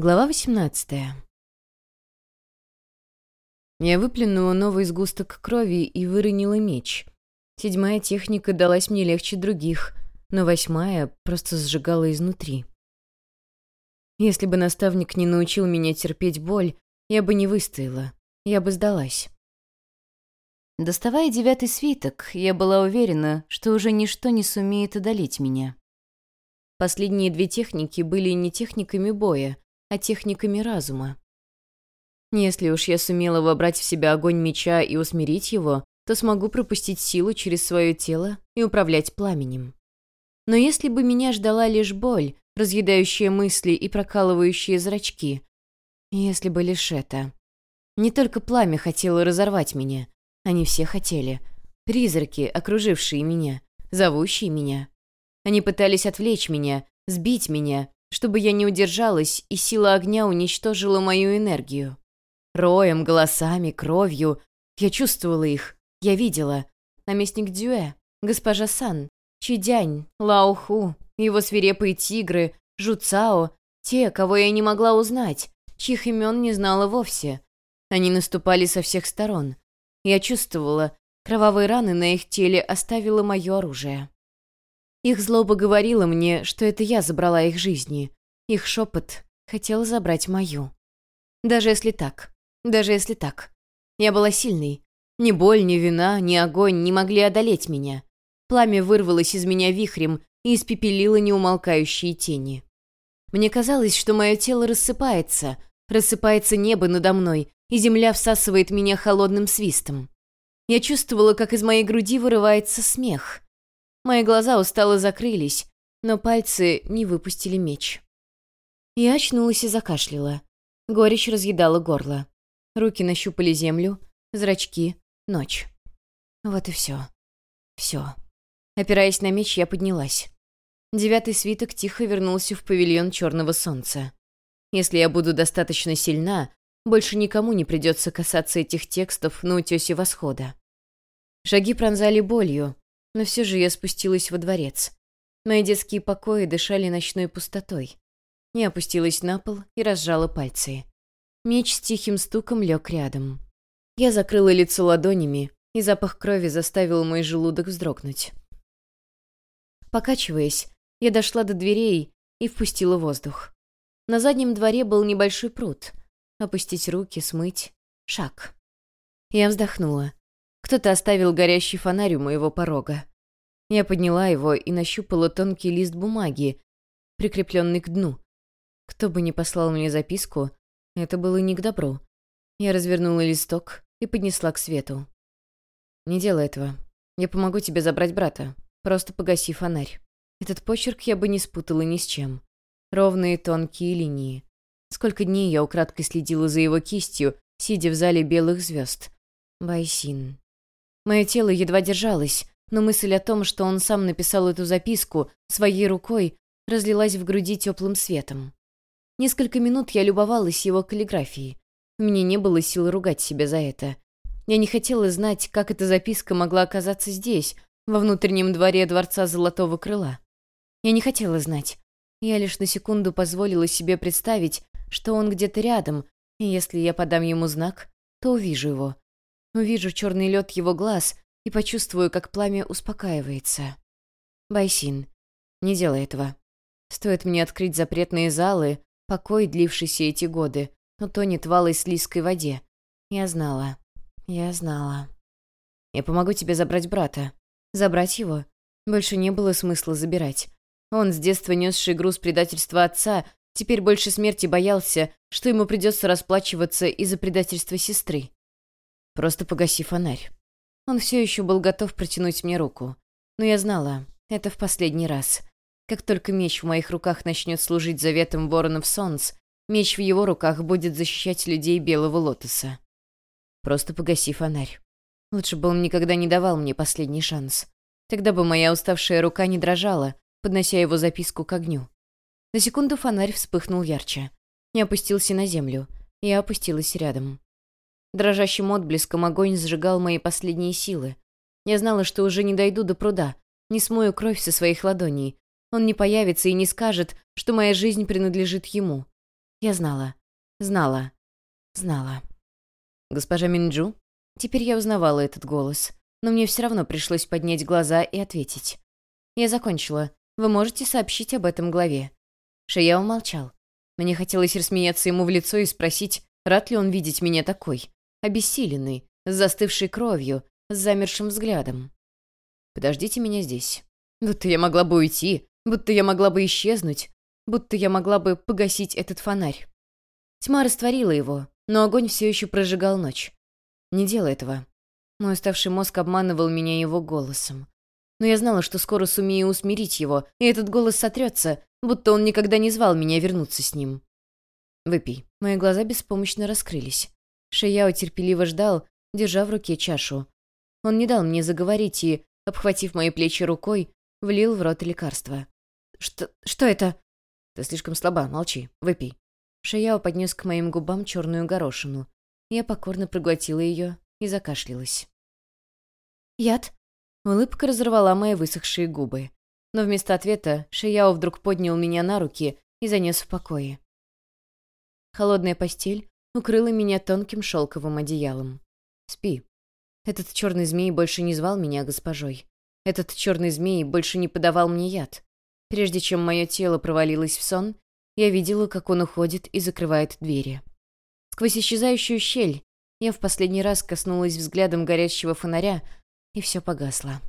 Глава 18. Я выплюнула новый сгусток крови и выронила меч. Седьмая техника далась мне легче других, но восьмая просто сжигала изнутри. Если бы наставник не научил меня терпеть боль, я бы не выстояла, я бы сдалась. Доставая девятый свиток, я была уверена, что уже ничто не сумеет одолеть меня. Последние две техники были не техниками боя, а техниками разума. Если уж я сумела вобрать в себя огонь меча и усмирить его, то смогу пропустить силу через свое тело и управлять пламенем. Но если бы меня ждала лишь боль, разъедающая мысли и прокалывающие зрачки, если бы лишь это... Не только пламя хотело разорвать меня, они все хотели. Призраки, окружившие меня, зовущие меня. Они пытались отвлечь меня, сбить меня, чтобы я не удержалась, и сила огня уничтожила мою энергию. Роем, голосами, кровью. Я чувствовала их. Я видела. Наместник Дюэ, госпожа Сан, Чидянь, Лаоху, его свирепые тигры, Жуцао, те, кого я не могла узнать, чьих имен не знала вовсе. Они наступали со всех сторон. Я чувствовала, кровавые раны на их теле оставило мое оружие. Их злоба говорила мне, что это я забрала их жизни. Их шепот хотел забрать мою. Даже если так. Даже если так. Я была сильной. Ни боль, ни вина, ни огонь не могли одолеть меня. Пламя вырвалось из меня вихрем и испепелило неумолкающие тени. Мне казалось, что мое тело рассыпается, рассыпается небо надо мной, и земля всасывает меня холодным свистом. Я чувствовала, как из моей груди вырывается смех. Мои глаза устало закрылись, но пальцы не выпустили меч. Я очнулась и закашляла. Горечь разъедала горло. Руки нащупали землю, зрачки, ночь. Вот и все. Все. Опираясь на меч, я поднялась. Девятый свиток тихо вернулся в павильон черного солнца. Если я буду достаточно сильна, больше никому не придется касаться этих текстов на утесе восхода. Шаги пронзали болью, но все же я спустилась во дворец. Мои детские покои дышали ночной пустотой. Я опустилась на пол и разжала пальцы. Меч с тихим стуком лег рядом. Я закрыла лицо ладонями, и запах крови заставил мой желудок вздрогнуть. Покачиваясь, я дошла до дверей и впустила воздух. На заднем дворе был небольшой пруд. Опустить руки, смыть. Шаг. Я вздохнула. Кто-то оставил горящий фонарь у моего порога. Я подняла его и нащупала тонкий лист бумаги, прикрепленный к дну. Кто бы ни послал мне записку, это было не к добру. Я развернула листок и поднесла к свету. «Не делай этого. Я помогу тебе забрать брата. Просто погаси фонарь». Этот почерк я бы не спутала ни с чем. Ровные тонкие линии. Сколько дней я украдкой следила за его кистью, сидя в зале белых звезд. Байсин. Мое тело едва держалось, но мысль о том, что он сам написал эту записку своей рукой, разлилась в груди теплым светом. Несколько минут я любовалась его каллиграфией. Мне не было сил ругать себя за это. Я не хотела знать, как эта записка могла оказаться здесь, во внутреннем дворе Дворца Золотого Крыла. Я не хотела знать. Я лишь на секунду позволила себе представить, что он где-то рядом, и если я подам ему знак, то увижу его. Увижу черный лед его глаз и почувствую, как пламя успокаивается. Байсин, не делай этого. Стоит мне открыть запретные залы, покой, длившийся эти годы, но тонет в алой слизкой воде. Я знала. Я знала. Я помогу тебе забрать брата. Забрать его? Больше не было смысла забирать. Он, с детства несший груз предательства отца, теперь больше смерти боялся, что ему придется расплачиваться из-за предательства сестры. Просто погаси фонарь». Он все еще был готов протянуть мне руку. Но я знала, это в последний раз. Как только меч в моих руках начнет служить заветом воронов солнц, меч в его руках будет защищать людей Белого Лотоса. Просто погаси фонарь. Лучше бы он никогда не давал мне последний шанс. Тогда бы моя уставшая рука не дрожала, поднося его записку к огню. На секунду фонарь вспыхнул ярче. Не опустился на землю. Я опустилась рядом. Дрожащим отблеском огонь сжигал мои последние силы. Я знала, что уже не дойду до пруда, не смою кровь со своих ладоней. Он не появится и не скажет, что моя жизнь принадлежит ему. Я знала. Знала. Знала. «Госпожа Минджу?» Теперь я узнавала этот голос, но мне все равно пришлось поднять глаза и ответить. «Я закончила. Вы можете сообщить об этом главе». Шияо молчал. Мне хотелось рассмеяться ему в лицо и спросить, рад ли он видеть меня такой, обессиленный, с застывшей кровью, с замершим взглядом. «Подождите меня здесь. Будто я могла бы уйти, будто я могла бы исчезнуть, будто я могла бы погасить этот фонарь. Тьма растворила его, но огонь все еще прожигал ночь. Не делай этого. Мой уставший мозг обманывал меня его голосом. Но я знала, что скоро сумею усмирить его, и этот голос сотрется, будто он никогда не звал меня вернуться с ним. «Выпей». Мои глаза беспомощно раскрылись. Шияо терпеливо ждал, держа в руке чашу. Он не дал мне заговорить и, обхватив мои плечи рукой, влил в рот лекарство. «Что... что это?» «Ты слишком слаба, молчи, выпей». Шияо поднес к моим губам черную горошину. Я покорно проглотила ее и закашлялась. «Яд?» Улыбка разорвала мои высохшие губы. Но вместо ответа Шияо вдруг поднял меня на руки и занес в покое. Холодная постель укрыла меня тонким шелковым одеялом. «Спи». Этот черный змей больше не звал меня госпожой. Этот черный змей больше не подавал мне яд. Прежде чем мое тело провалилось в сон, я видела, как он уходит и закрывает двери. Сквозь исчезающую щель я в последний раз коснулась взглядом горящего фонаря, и все погасло.